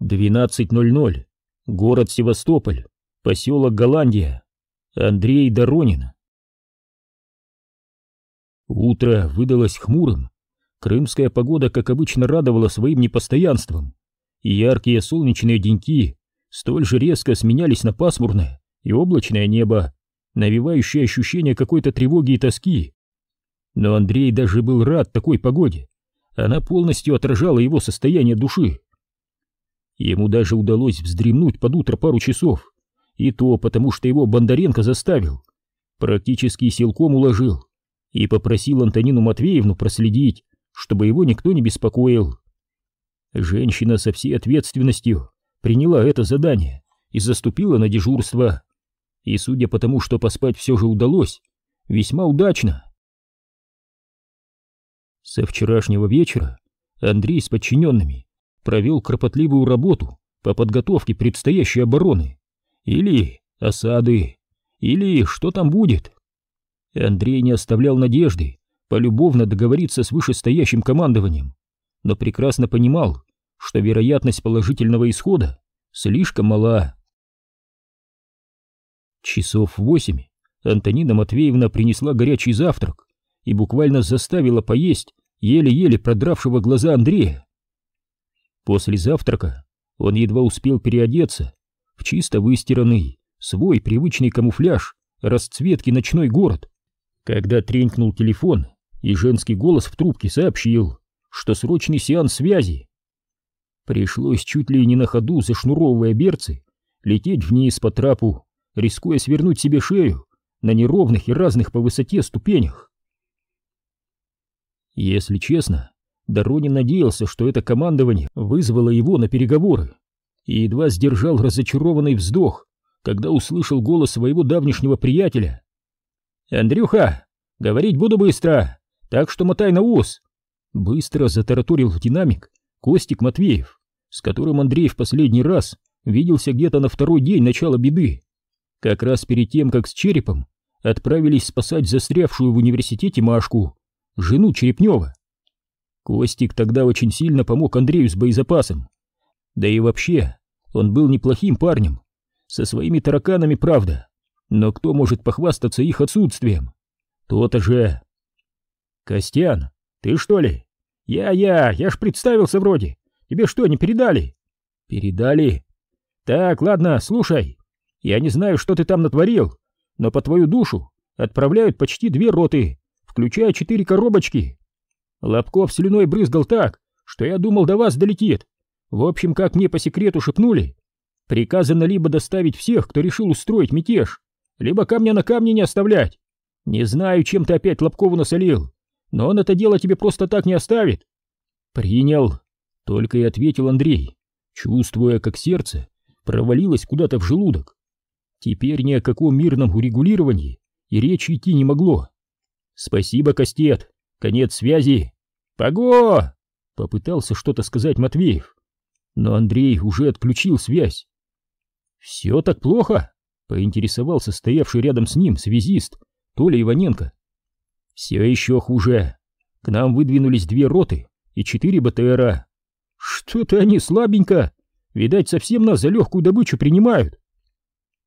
12.00. Город Севастополь. Поселок Голландия. Андрей Доронин. Утро выдалось хмурым. Крымская погода, как обычно, радовала своим непостоянством. И яркие солнечные деньки столь же резко сменялись на пасмурное и облачное небо, навевающее ощущение какой-то тревоги и тоски. Но Андрей даже был рад такой погоде. Она полностью отражала его состояние души. Ему даже удалось вздремнуть под утро пару часов, и то потому, что его Бондаренко заставил. Практически силком уложил и попросил Антонину Матвеевну проследить, чтобы его никто не беспокоил. Женщина со всей ответственностью приняла это задание и заступила на дежурство. И судя по тому, что поспать все же удалось, весьма удачно. Со вчерашнего вечера Андрей с подчиненными провел кропотливую работу по подготовке предстоящей обороны. Или осады, или что там будет. Андрей не оставлял надежды полюбовно договориться с вышестоящим командованием, но прекрасно понимал, что вероятность положительного исхода слишком мала. Часов восемь Антонина Матвеевна принесла горячий завтрак и буквально заставила поесть еле-еле продравшего глаза Андрея. После завтрака он едва успел переодеться в чисто выстиранный, свой привычный камуфляж расцветки ночной город, когда тренькнул телефон, и женский голос в трубке сообщил, что срочный сеанс связи. Пришлось чуть ли не на ходу, зашнуровывая берцы, лететь вниз по трапу, рискуя свернуть себе шею на неровных и разных по высоте ступенях. Если честно, Доронин надеялся, что это командование вызвало его на переговоры, и едва сдержал разочарованный вздох, когда услышал голос своего давнишнего приятеля. «Андрюха, говорить буду быстро, так что мотай на ус!» Быстро затараторил в динамик Костик Матвеев, с которым Андрей в последний раз виделся где-то на второй день начала беды, как раз перед тем, как с Черепом отправились спасать застрявшую в университете Машку жену Черепнева. Костик тогда очень сильно помог Андрею с боезапасом. Да и вообще, он был неплохим парнем. Со своими тараканами, правда. Но кто может похвастаться их отсутствием? То-то же. Костян, ты что ли? Я-я, я ж представился вроде. Тебе что, не передали? Передали. Так, ладно, слушай. Я не знаю, что ты там натворил, но по твою душу отправляют почти две роты включая четыре коробочки. Лобков слюной брызгал так, что я думал до вас долетит. В общем, как мне по секрету шепнули, приказано либо доставить всех, кто решил устроить мятеж, либо камня на камне не оставлять. Не знаю, чем ты опять Лобкову насолил, но он это дело тебе просто так не оставит. Принял, только и ответил Андрей, чувствуя, как сердце провалилось куда-то в желудок. Теперь ни о каком мирном урегулировании и речи идти не могло. «Спасибо, Кастет! Конец связи!» «Пого!» — попытался что-то сказать Матвеев. Но Андрей уже отключил связь. «Все так плохо?» — поинтересовался стоявший рядом с ним связист Толя Иваненко. «Все еще хуже. К нам выдвинулись две роты и четыре БТРа. Что-то они слабенько. Видать, совсем нас за легкую добычу принимают».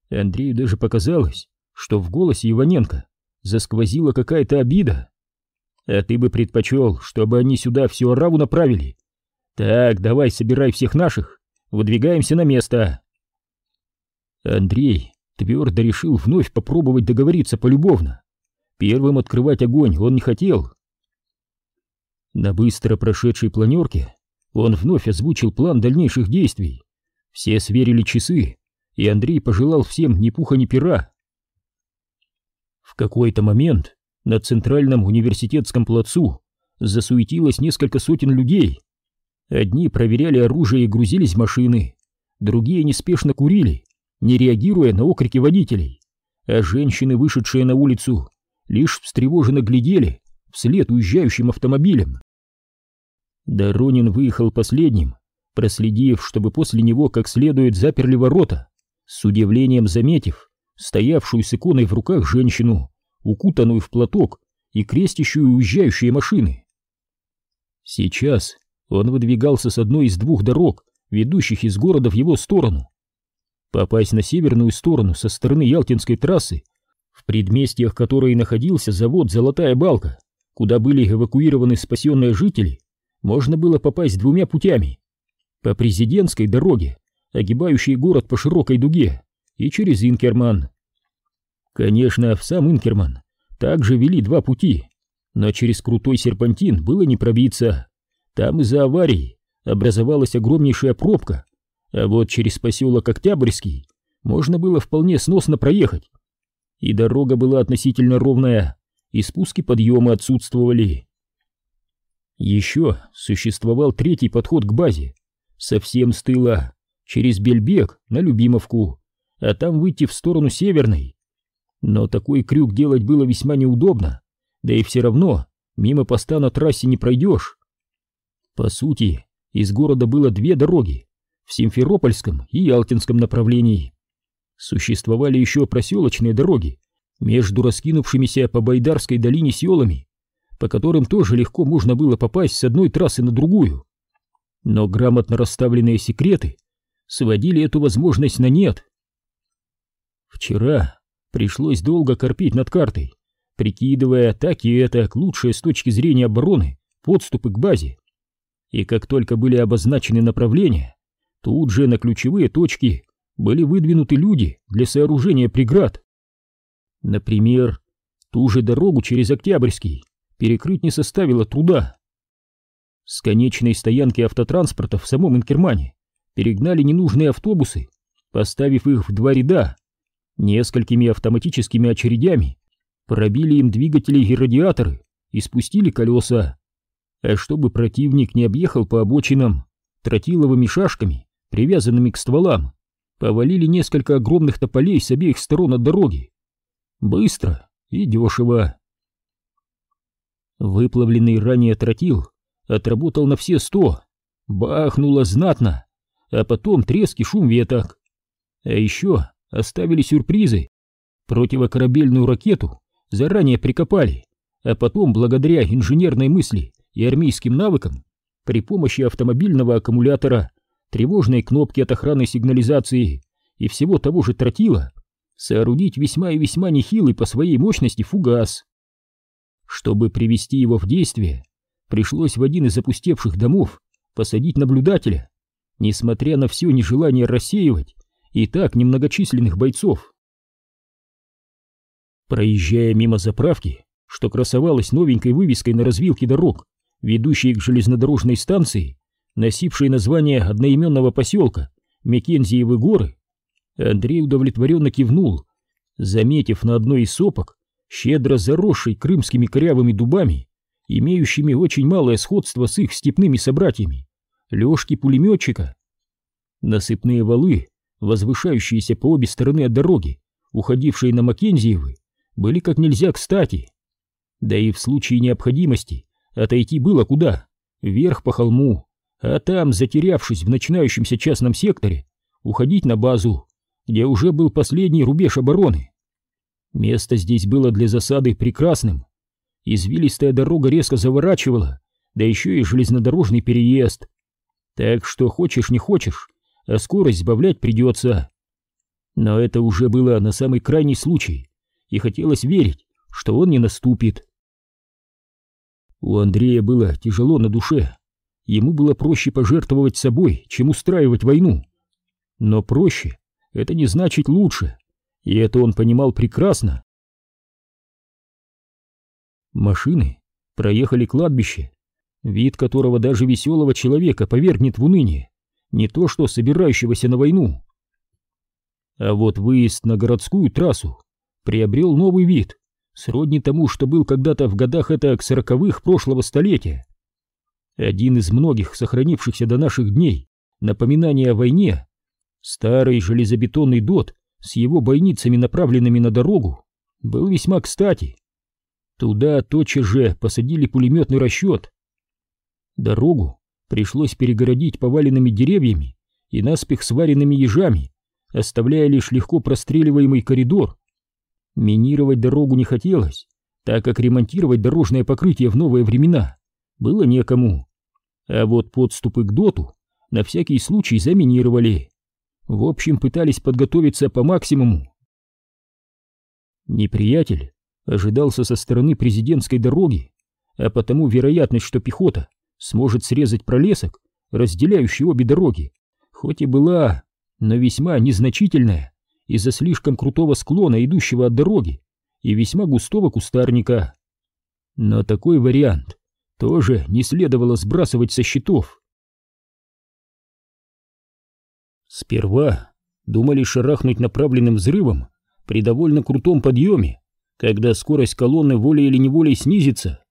Андрею даже показалось, что в голосе Иваненко засквозила какая-то обида. А ты бы предпочел, чтобы они сюда всю ораву направили. Так, давай, собирай всех наших, выдвигаемся на место. Андрей твердо решил вновь попробовать договориться полюбовно. Первым открывать огонь он не хотел. На быстро прошедшей планерке он вновь озвучил план дальнейших действий. Все сверили часы, и Андрей пожелал всем ни пуха ни пера. В какой-то момент на центральном университетском плацу засуетилось несколько сотен людей. Одни проверяли оружие и грузились в машины, другие неспешно курили, не реагируя на окрики водителей, а женщины, вышедшие на улицу, лишь встревоженно глядели вслед уезжающим автомобилям. Доронин выехал последним, проследив, чтобы после него как следует заперли ворота, с удивлением заметив, стоявшую с иконой в руках женщину, укутанную в платок и крестящую уезжающие машины. Сейчас он выдвигался с одной из двух дорог, ведущих из города в его сторону. Попасть на северную сторону со стороны Ялтинской трассы, в предместьях которой находился завод «Золотая балка», куда были эвакуированы спасенные жители, можно было попасть двумя путями. По президентской дороге, огибающей город по широкой дуге, и через Инкерман. Конечно, в сам Инкерман также вели два пути, но через крутой серпантин было не пробиться. Там из-за аварии образовалась огромнейшая пробка, а вот через поселок Октябрьский можно было вполне сносно проехать. И дорога была относительно ровная, и спуски подъема отсутствовали. Еще существовал третий подход к базе, совсем с тыла, через Бельбек на Любимовку, а там выйти в сторону северной. Но такой крюк делать было весьма неудобно, да и все равно мимо поста на трассе не пройдешь. По сути, из города было две дороги, в Симферопольском и Ялтинском направлении. Существовали еще проселочные дороги между раскинувшимися по Байдарской долине селами, по которым тоже легко можно было попасть с одной трассы на другую. Но грамотно расставленные секреты сводили эту возможность на нет. Вчера пришлось долго корпеть над картой, прикидывая так и это лучшее с точки зрения обороны подступы к базе. И как только были обозначены направления, тут же на ключевые точки были выдвинуты люди для сооружения преград. Например, ту же дорогу через Октябрьский перекрыть не составило труда. С конечной стоянки автотранспорта в самом Инкермане перегнали ненужные автобусы, поставив их в два ряда, несколькими автоматическими очередями пробили им двигатели и радиаторы и спустили колеса. А чтобы противник не объехал по обочинам тротиловыми шашками, привязанными к стволам, повалили несколько огромных тополей с обеих сторон от дороги. Быстро и дешево. Выплавленный ранее тротил отработал на все сто, бахнуло знатно, а потом треск и шум веток. А еще оставили сюрпризы. Противокорабельную ракету заранее прикопали, а потом, благодаря инженерной мысли и армейским навыкам, при помощи автомобильного аккумулятора, тревожной кнопки от охранной сигнализации и всего того же тротила, соорудить весьма и весьма нехилый по своей мощности фугас. Чтобы привести его в действие, пришлось в один из опустевших домов посадить наблюдателя, несмотря на все нежелание рассеивать и так немногочисленных бойцов. Проезжая мимо заправки, что красовалась новенькой вывеской на развилке дорог, ведущей к железнодорожной станции, носившей название одноименного поселка Мекензиевы горы, Андрей удовлетворенно кивнул, заметив на одной из сопок щедро заросший крымскими корявыми дубами, имеющими очень малое сходство с их степными собратьями, лёжки-пулемётчика. Насыпные валы, возвышающиеся по обе стороны от дороги, уходившие на Маккензиевы, были как нельзя кстати. Да и в случае необходимости отойти было куда, вверх по холму, а там, затерявшись в начинающемся частном секторе, уходить на базу, где уже был последний рубеж обороны. Место здесь было для засады прекрасным. Извилистая дорога резко заворачивала, да еще и железнодорожный переезд. Так что хочешь не хочешь, а скорость сбавлять придется. Но это уже было на самый крайний случай, и хотелось верить, что он не наступит. У Андрея было тяжело на душе. Ему было проще пожертвовать собой, чем устраивать войну. Но проще — это не значит лучше и это он понимал прекрасно. Машины проехали кладбище, вид которого даже веселого человека повергнет в уныние, не то что собирающегося на войну. А вот выезд на городскую трассу приобрел новый вид, сродни тому, что был когда-то в годах это к сороковых прошлого столетия. Один из многих сохранившихся до наших дней напоминаний о войне, старый железобетонный дот с его бойницами, направленными на дорогу, был весьма кстати. Туда тотчас же посадили пулеметный расчет. Дорогу пришлось перегородить поваленными деревьями и наспех сваренными ежами, оставляя лишь легко простреливаемый коридор. Минировать дорогу не хотелось, так как ремонтировать дорожное покрытие в новые времена было некому. А вот подступы к доту на всякий случай заминировали. В общем, пытались подготовиться по максимуму. Неприятель ожидался со стороны президентской дороги, а потому вероятность, что пехота сможет срезать пролесок, разделяющий обе дороги, хоть и была, но весьма незначительная из-за слишком крутого склона, идущего от дороги, и весьма густого кустарника. Но такой вариант тоже не следовало сбрасывать со счетов. Сперва думали шарахнуть направленным взрывом при довольно крутом подъеме, когда скорость колонны волей или неволей снизится.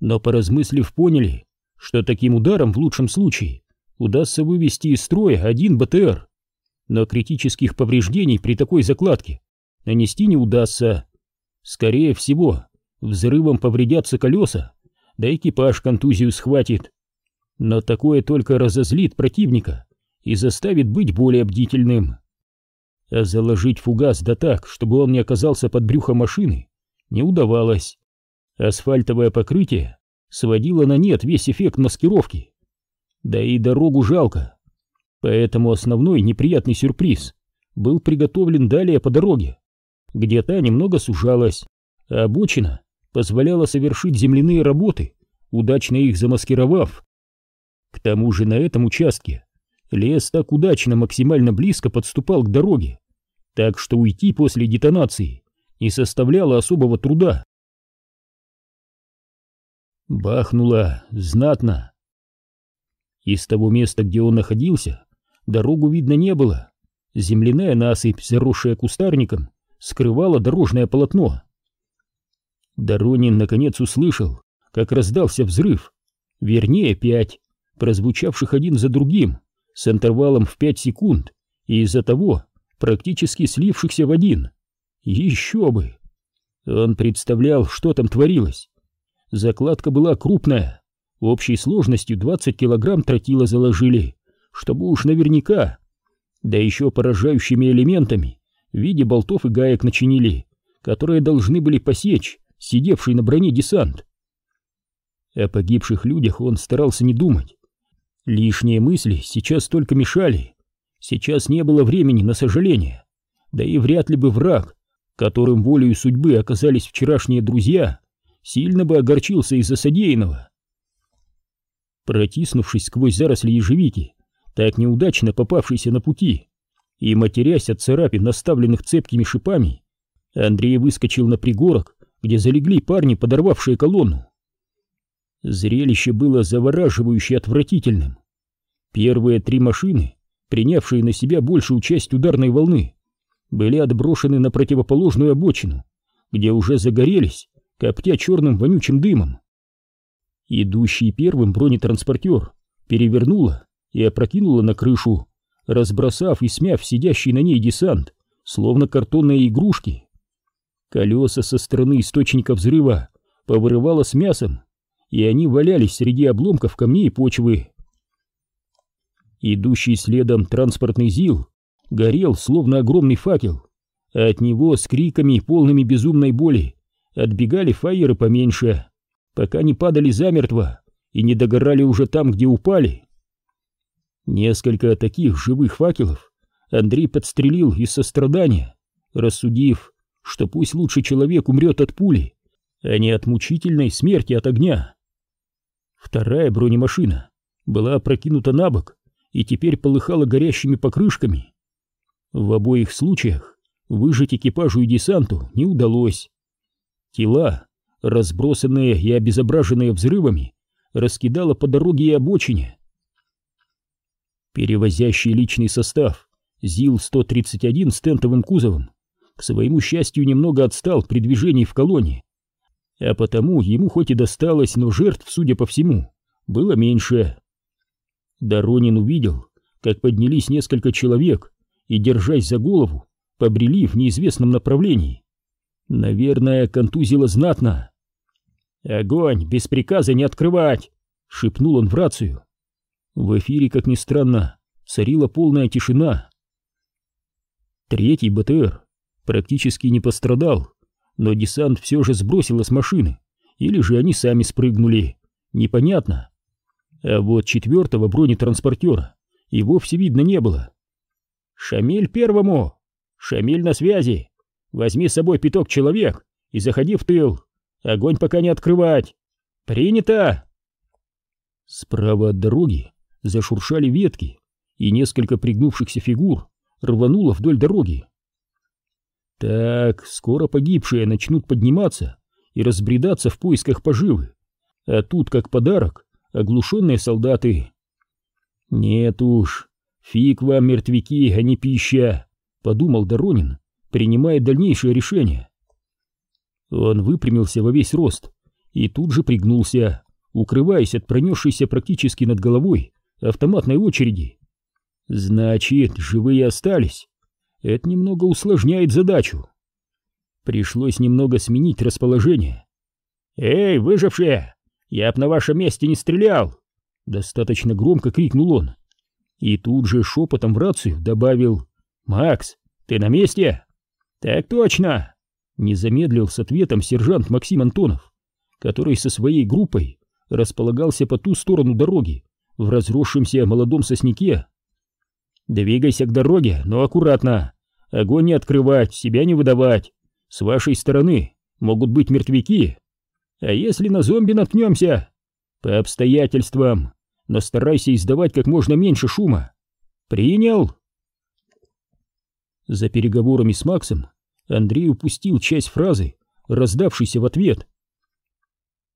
Но поразмыслив поняли, что таким ударом в лучшем случае удастся вывести из строя один БТР, но критических повреждений при такой закладке нанести не удастся. Скорее всего, взрывом повредятся колеса, да экипаж контузию схватит. Но такое только разозлит противника и заставит быть более бдительным. А заложить фугас да так, чтобы он не оказался под брюхом машины, не удавалось. Асфальтовое покрытие сводило на нет весь эффект маскировки. Да и дорогу жалко. Поэтому основной неприятный сюрприз был приготовлен далее по дороге, где та немного сужалась, а обочина позволяла совершить земляные работы, удачно их замаскировав. К тому же на этом участке Лес так удачно максимально близко подступал к дороге, так что уйти после детонации не составляло особого труда. Бахнуло знатно. Из того места, где он находился, дорогу видно не было. Земляная насыпь, заросшая кустарником, скрывала дорожное полотно. Доронин наконец услышал, как раздался взрыв, вернее пять, прозвучавших один за другим с интервалом в 5 секунд и из-за того практически слившихся в один. Еще бы! Он представлял, что там творилось. Закладка была крупная, общей сложностью 20 килограмм тротила заложили, чтобы уж наверняка. Да еще поражающими элементами в виде болтов и гаек начинили, которые должны были посечь сидевший на броне десант. О погибших людях он старался не думать, Лишние мысли сейчас только мешали. Сейчас не было времени на сожаление. Да и вряд ли бы враг, которым волею судьбы оказались вчерашние друзья, сильно бы огорчился из-за содеянного. Протиснувшись сквозь заросли ежевики, так неудачно попавшийся на пути, и матерясь от царапин, наставленных цепкими шипами, Андрей выскочил на пригорок, где залегли парни, подорвавшие колонну. Зрелище было завораживающе отвратительным. Первые три машины, принявшие на себя большую часть ударной волны, были отброшены на противоположную обочину, где уже загорелись, коптя черным вонючим дымом. Идущий первым бронетранспортер перевернуло и опрокинуло на крышу, разбросав и смяв сидящий на ней десант, словно картонные игрушки. Колеса со стороны источника взрыва повырывало с мясом, и они валялись среди обломков камней и почвы. Идущий следом транспортный ЗИЛ горел, словно огромный факел, а от него с криками, полными безумной боли, отбегали фаеры поменьше, пока не падали замертво и не догорали уже там, где упали. Несколько таких живых факелов Андрей подстрелил из сострадания, рассудив, что пусть лучше человек умрет от пули, а не от мучительной смерти от огня. Вторая бронемашина была опрокинута на бок и теперь полыхала горящими покрышками. В обоих случаях выжить экипажу и десанту не удалось. Тела, разбросанные и обезображенные взрывами, раскидало по дороге и обочине. Перевозящий личный состав ЗИЛ-131 с тентовым кузовом к своему счастью немного отстал при движении в колонне а потому ему хоть и досталось, но жертв, судя по всему, было меньше. Доронин увидел, как поднялись несколько человек и, держась за голову, побрели в неизвестном направлении. Наверное, контузило знатно. «Огонь! Без приказа не открывать!» — шепнул он в рацию. В эфире, как ни странно, царила полная тишина. Третий БТР практически не пострадал, но десант все же сбросило с машины, или же они сами спрыгнули, непонятно. А вот четвертого бронетранспортера и вовсе видно не было. «Шамиль первому! Шамиль на связи! Возьми с собой пяток человек и заходи в тыл! Огонь пока не открывать! Принято!» Справа от дороги зашуршали ветки, и несколько пригнувшихся фигур рвануло вдоль дороги. Так, скоро погибшие начнут подниматься и разбредаться в поисках поживы, а тут, как подарок, оглушенные солдаты. Нет уж, фиг вам, мертвяки, а не пища, подумал Доронин, принимая дальнейшее решение. Он выпрямился во весь рост и тут же пригнулся, укрываясь от пронесшейся практически над головой автоматной очереди. Значит, живые остались. Это немного усложняет задачу. Пришлось немного сменить расположение. «Эй, выжившие! Я б на вашем месте не стрелял!» Достаточно громко крикнул он. И тут же шепотом в рацию добавил «Макс, ты на месте?» «Так точно!» Не замедлил с ответом сержант Максим Антонов, который со своей группой располагался по ту сторону дороги, в разросшемся молодом сосняке. «Двигайся к дороге, но аккуратно. Огонь не открывать, себя не выдавать. С вашей стороны могут быть мертвяки. А если на зомби наткнемся? По обстоятельствам, но старайся издавать как можно меньше шума. Принял?» За переговорами с Максом Андрей упустил часть фразы, раздавшейся в ответ.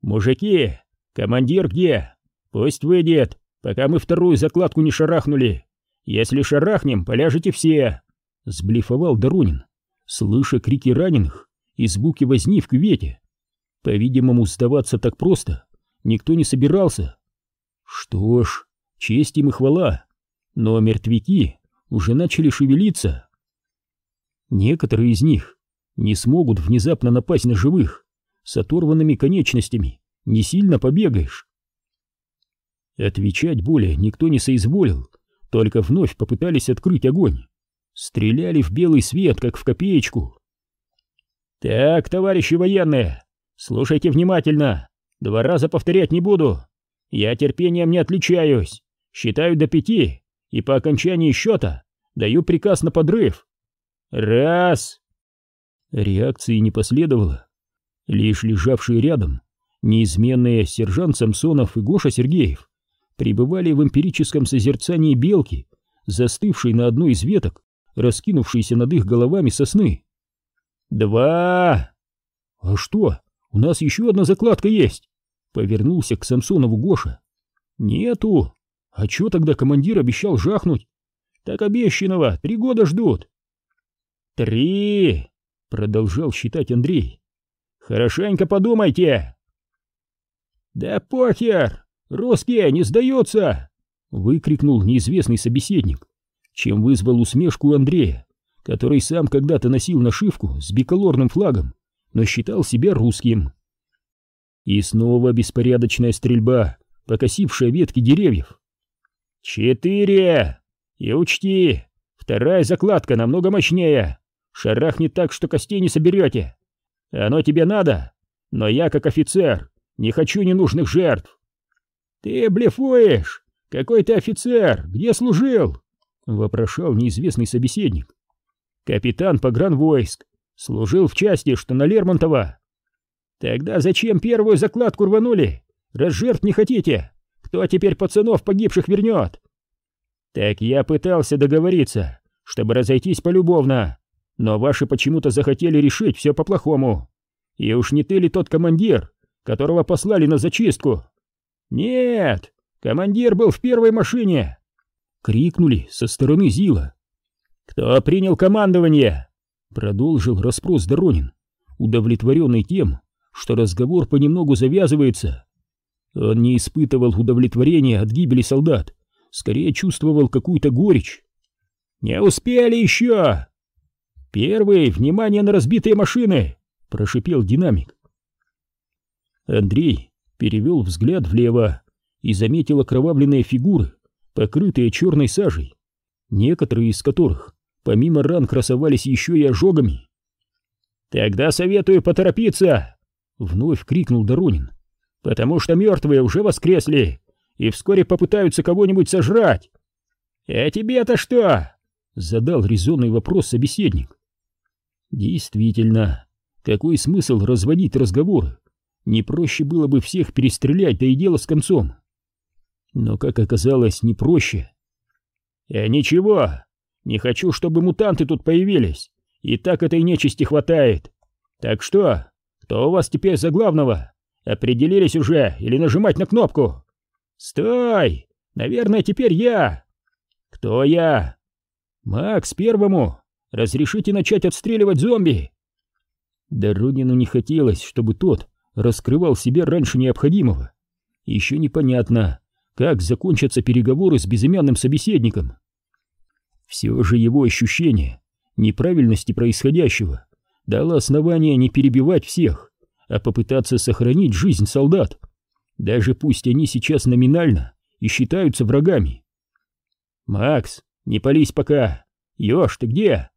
«Мужики, командир где? Пусть выйдет, пока мы вторую закладку не шарахнули. Если шарахнем, поляжете все!» Сблифовал Доронин, слыша крики раненых и звуки возни в кювете. По-видимому, сдаваться так просто никто не собирался. Что ж, честь им и хвала, но мертвяки уже начали шевелиться. Некоторые из них не смогут внезапно напасть на живых, с оторванными конечностями не сильно побегаешь. Отвечать более никто не соизволил, только вновь попытались открыть огонь. Стреляли в белый свет, как в копеечку. «Так, товарищи военные, слушайте внимательно, два раза повторять не буду. Я терпением не отличаюсь, считаю до пяти, и по окончании счета даю приказ на подрыв. Раз!» Реакции не последовало. Лишь лежавшие рядом неизменные сержант Самсонов и Гоша Сергеев пребывали в эмпирическом созерцании белки, застывшей на одной из веток, раскинувшейся над их головами сосны. «Два!» «А что, у нас еще одна закладка есть!» Повернулся к Самсонову Гоша. «Нету! А чё тогда командир обещал жахнуть?» «Так обещанного, три года ждут!» «Три!» — продолжал считать Андрей. «Хорошенько подумайте!» «Да похер! «Русские, не сдаются!» — выкрикнул неизвестный собеседник, чем вызвал усмешку Андрея, который сам когда-то носил нашивку с биколорным флагом, но считал себя русским. И снова беспорядочная стрельба, покосившая ветки деревьев. «Четыре! И учти, вторая закладка намного мощнее, шарахнет так, что костей не соберете. Оно тебе надо, но я, как офицер, не хочу ненужных жертв. «Ты блефуешь! Какой ты офицер? Где служил?» — вопрошал неизвестный собеседник. «Капитан погранвойск. Служил в части, что на Лермонтова». «Тогда зачем первую закладку рванули? Раз жертв не хотите? Кто теперь пацанов погибших вернет?» «Так я пытался договориться, чтобы разойтись полюбовно, но ваши почему-то захотели решить все по-плохому. И уж не ты ли тот командир, которого послали на зачистку?» «Нет! Командир был в первой машине!» Крикнули со стороны Зила. «Кто принял командование?» Продолжил расспрос Доронин, удовлетворенный тем, что разговор понемногу завязывается. Он не испытывал удовлетворения от гибели солдат, скорее чувствовал какую-то горечь. «Не успели еще!» «Первый, внимание на разбитые машины!» — прошипел динамик. Андрей перевел взгляд влево и заметил окровавленные фигуры, покрытые черной сажей, некоторые из которых помимо ран красовались еще и ожогами. «Тогда советую поторопиться!» — вновь крикнул Доронин. «Потому что мертвые уже воскресли, и вскоре попытаются кого-нибудь сожрать. «А тебе-то что?» — задал резонный вопрос собеседник. Действительно, какой смысл разводить разговоры? Не проще было бы всех перестрелять, да и дело с концом. Но, как оказалось, не проще. «Я «Э, ничего, не хочу, чтобы мутанты тут появились, и так этой нечисти хватает. Так что, кто у вас теперь за главного? Определились уже или нажимать на кнопку?» «Стой! Наверное, теперь я!» «Кто я?» «Макс, первому! Разрешите начать отстреливать зомби!» Доронину не хотелось, чтобы тот раскрывал себя раньше необходимого. Еще непонятно, как закончатся переговоры с безымянным собеседником. Все же его ощущение неправильности происходящего дало основание не перебивать всех, а попытаться сохранить жизнь солдат, даже пусть они сейчас номинально и считаются врагами. «Макс, не пались пока! Ёж, ты где?»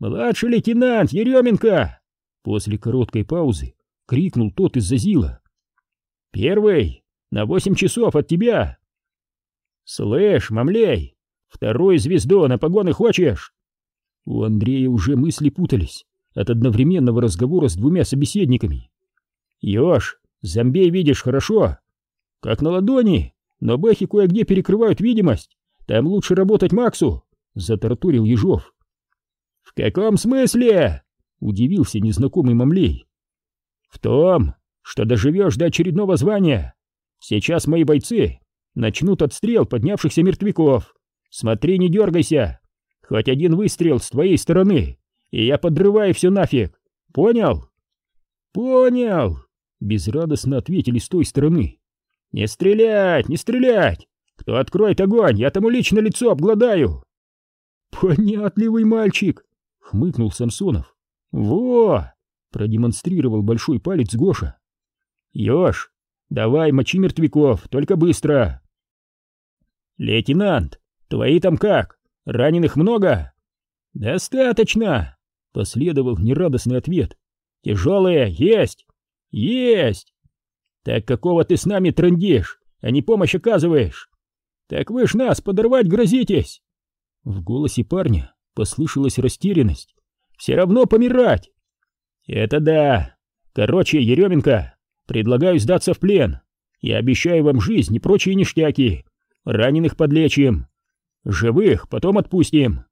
«Младший лейтенант Еременко!» После короткой паузы крикнул тот из-за Зила. «Первый! На восемь часов от тебя!» «Слышь, мамлей, второй звезду на погоны хочешь?» У Андрея уже мысли путались от одновременного разговора с двумя собеседниками. «Ёж, зомбей видишь хорошо?» «Как на ладони, но бэхи кое-где перекрывают видимость. Там лучше работать Максу!» — затартурил Ежов. «В каком смысле?» — удивился незнакомый мамлей. «В том, что доживешь до очередного звания. Сейчас мои бойцы начнут отстрел поднявшихся мертвяков. Смотри, не дергайся. Хоть один выстрел с твоей стороны, и я подрываю все нафиг. Понял? Понял, безрадостно ответили с той стороны. Не стрелять, не стрелять. Кто откроет огонь, я тому лично лицо обгладаю. Понятливый мальчик, хмыкнул Самсонов. Во! продемонстрировал большой палец Гоша. Ёж, давай мочи мертвяков, только быстро. Лейтенант, твои там как? Раненых много? Достаточно, последовал нерадостный ответ. Тяжелые есть? Есть! Так какого ты с нами трындишь, а не помощь оказываешь? Так вы ж нас подорвать грозитесь! В голосе парня послышалась растерянность. Все равно помирать! Это да! Короче, Еременко, предлагаю сдаться в плен. Я обещаю вам жизнь и прочие ништяки. Раненых подлечим. Живых потом отпустим.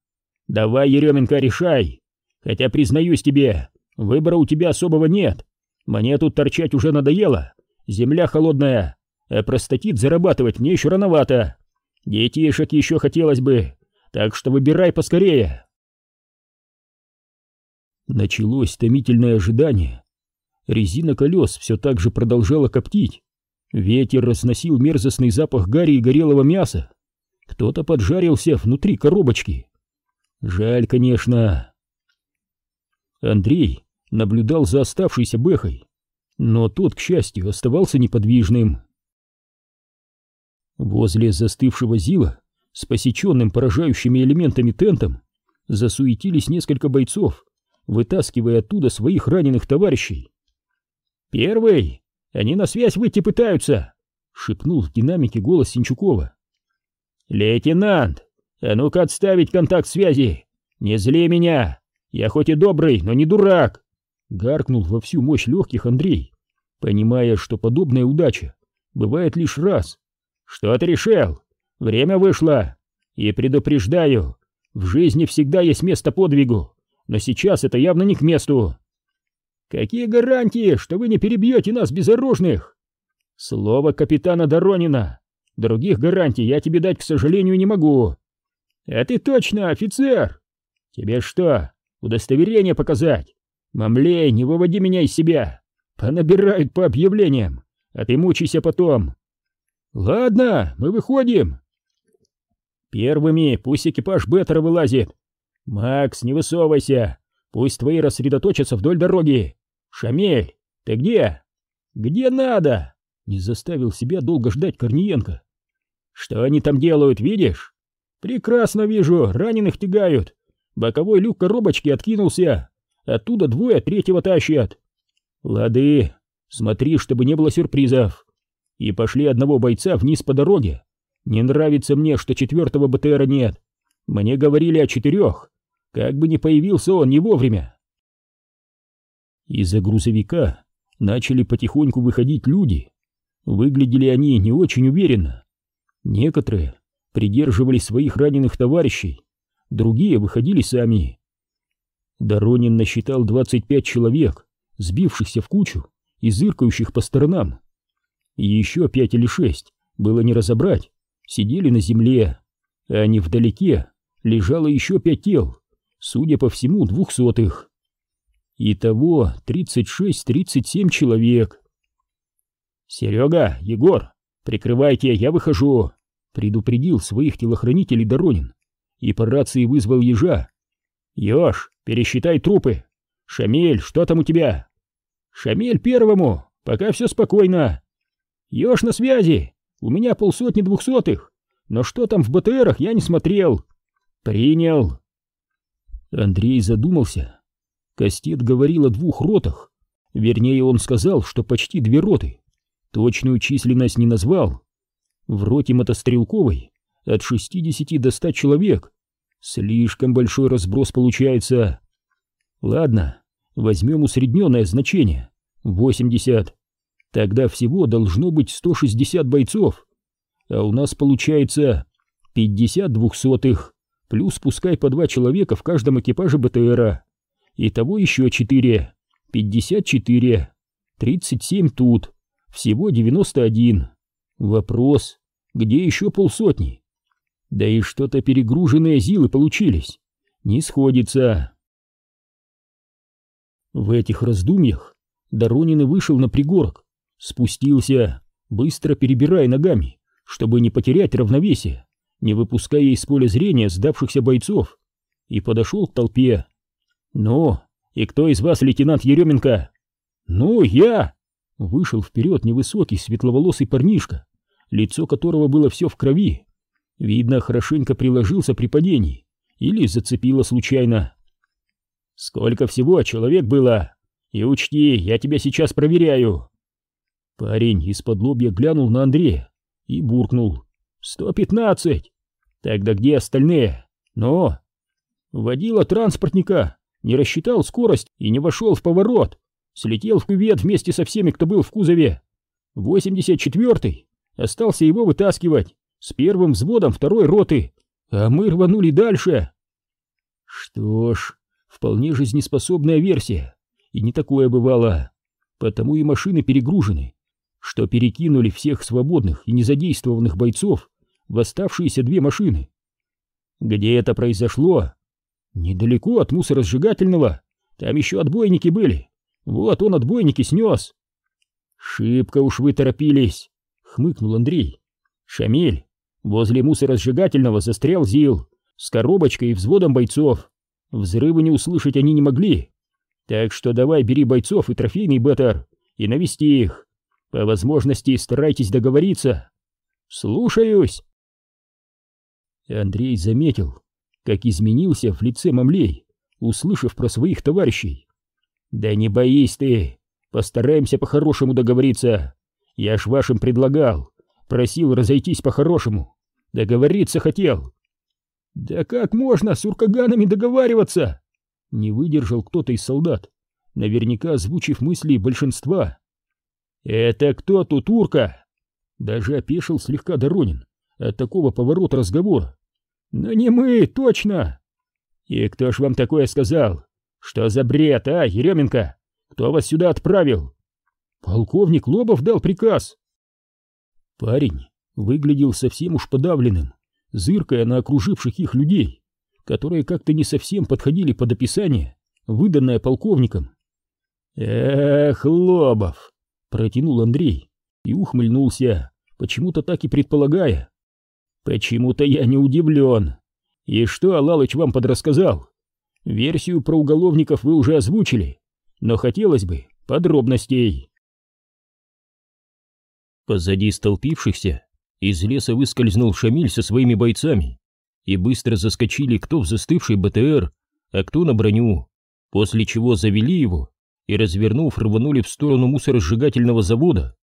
Давай, Еременко, решай. Хотя, признаюсь тебе, выбора у тебя особого нет. Мне тут торчать уже надоело. Земля холодная, а простатит зарабатывать мне еще рановато. Детишек еще хотелось бы, так что выбирай поскорее. Началось томительное ожидание. Резина колес все так же продолжала коптить. Ветер разносил мерзостный запах гари и горелого мяса. Кто-то поджарился внутри коробочки. Жаль, конечно. Андрей наблюдал за оставшейся Бэхой, но тот, к счастью, оставался неподвижным. Возле застывшего Зила с посеченным поражающими элементами тентом засуетились несколько бойцов, вытаскивая оттуда своих раненых товарищей. «Первый! Они на связь выйти пытаются!» — шепнул в динамике голос Синчукова. «Лейтенант, а ну-ка отставить контакт связи! Не зли меня! Я хоть и добрый, но не дурак!» — гаркнул во всю мощь легких Андрей, понимая, что подобная удача бывает лишь раз. «Что ты решил? Время вышло! И предупреждаю, в жизни всегда есть место подвигу, но сейчас это явно не к месту!» «Какие гарантии, что вы не перебьете нас безоружных?» «Слово капитана Доронина! Других гарантий я тебе дать, к сожалению, не могу!» «А ты точно офицер!» «Тебе что, удостоверение показать?» «Мамлей, не выводи меня из себя! Понабирают по объявлениям, а ты мучайся потом!» «Ладно, мы выходим!» «Первыми пусть экипаж Беттера вылазит! Макс, не высовывайся! Пусть твои рассредоточатся вдоль дороги! Шамель, ты где?» «Где надо?» Не заставил себя долго ждать Корниенко. «Что они там делают, видишь?» «Прекрасно вижу, раненых тягают. Боковой люк коробочки откинулся. Оттуда двое третьего тащат. Лады, смотри, чтобы не было сюрпризов. и пошли одного бойца вниз по дороге. Не нравится мне, что четвертого БТРа нет. Мне говорили о четырех. Как бы не появился он не вовремя. Из-за грузовика начали потихоньку выходить люди. Выглядели они не очень уверенно. Некоторые придерживали своих раненых товарищей, другие выходили сами. Доронин насчитал 25 человек, сбившихся в кучу и зыркающих по сторонам. И еще пять или шесть, было не разобрать, сидели на земле, а невдалеке лежало еще пять тел, судя по всему, двухсотых. Итого 36-37 человек. «Серега, Егор, прикрывайте, я выхожу!» предупредил своих телохранителей Доронин и по рации вызвал ежа. «Еж, пересчитай трупы! Шамель, что там у тебя?» «Шамель первому, пока все спокойно!» «Еж на связи! У меня полсотни двухсотых, но что там в БТРах, я не смотрел!» «Принял!» Андрей задумался. Кастет говорил о двух ротах. Вернее, он сказал, что почти две роты. Точную численность не назвал. В роте мотострелковой от 60 до 100 человек. Слишком большой разброс получается. Ладно, возьмем усредненное значение. 80. Тогда всего должно быть 160 бойцов. А у нас получается 50 двухсотых, плюс пускай по два человека в каждом экипаже БТРа. Итого еще 4. 54. 37 тут. Всего 91. Вопрос, где еще полсотни? Да и что-то перегруженные зилы получились. Не сходится. В этих раздумьях Доронин и вышел на пригорок, спустился, быстро перебирая ногами, чтобы не потерять равновесие, не выпуская из поля зрения сдавшихся бойцов, и подошел к толпе. «Ну, и кто из вас лейтенант Еременко?» «Ну, я!» Вышел вперед невысокий светловолосый парнишка, лицо которого было все в крови. Видно, хорошенько приложился при падении или зацепило случайно. «Сколько всего человек было? И учти, я тебя сейчас проверяю!» Парень из-под лобья глянул на Андрея и буркнул. «Сто пятнадцать! Тогда где остальные? Но...» Водила транспортника, не рассчитал скорость и не вошел в поворот. Слетел в кювет вместе со всеми, кто был в кузове. Восемьдесят четвертый Остался его вытаскивать с первым взводом второй роты, а мы рванули дальше. Что ж, вполне жизнеспособная версия, и не такое бывало. Потому и машины перегружены, что перекинули всех свободных и незадействованных бойцов в оставшиеся две машины. Где это произошло? Недалеко от мусоросжигательного. Там еще отбойники были. Вот он отбойники снес. Шибко уж вы торопились хмыкнул Андрей. Шамиль, возле мусоросжигательного застрял ЗИЛ с коробочкой и взводом бойцов. Взрывы не услышать они не могли. Так что давай бери бойцов и трофейный беттер и навести их. По возможности старайтесь договориться. Слушаюсь. Андрей заметил, как изменился в лице Мамлей, услышав про своих товарищей. Да не боись ты, постараемся по-хорошему договориться. Я ж вашим предлагал, просил разойтись по-хорошему, договориться хотел. Да как можно с уркаганами договариваться? Не выдержал кто-то из солдат, наверняка озвучив мысли большинства. Это кто тут урка? Даже опешил слегка Доронин от такого поворота разговора. Но не мы, точно! И кто ж вам такое сказал? Что за бред, а, Еременко? Кто вас сюда отправил? Полковник Лобов дал приказ. Парень выглядел совсем уж подавленным, зыркая на окруживших их людей, которые как-то не совсем подходили под описание, выданное полковником. «Эх, Лобов!» — протянул Андрей и ухмыльнулся, почему-то так и предполагая. «Почему-то я не удивлен. И что Алалыч вам подрассказал? Версию про уголовников вы уже озвучили, но хотелось бы подробностей». Позади столпившихся из леса выскользнул Шамиль со своими бойцами и быстро заскочили кто в застывший БТР, а кто на броню, после чего завели его и, развернув, рванули в сторону мусоросжигательного завода.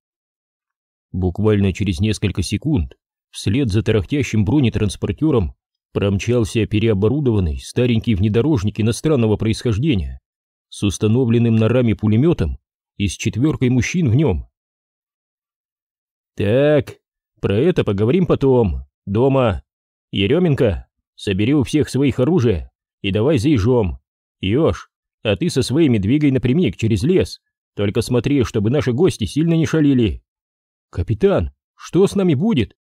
Буквально через несколько секунд вслед за тарахтящим бронетранспортером промчался переоборудованный старенький внедорожник иностранного происхождения с установленным на раме пулеметом и с четверкой мужчин в нем. «Так, про это поговорим потом, дома. Еременко, собери у всех своих оружие и давай заезжом. Ёж, а ты со своими двигай напрямик через лес, только смотри, чтобы наши гости сильно не шалили. Капитан, что с нами будет?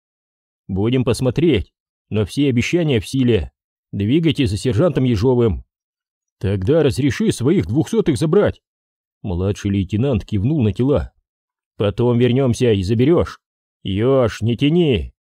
Будем посмотреть, но все обещания в силе. Двигайте за сержантом Ежовым. Тогда разреши своих двухсотых забрать. Младший лейтенант кивнул на тела. Потом вернемся и заберешь. Ёж, не тяни.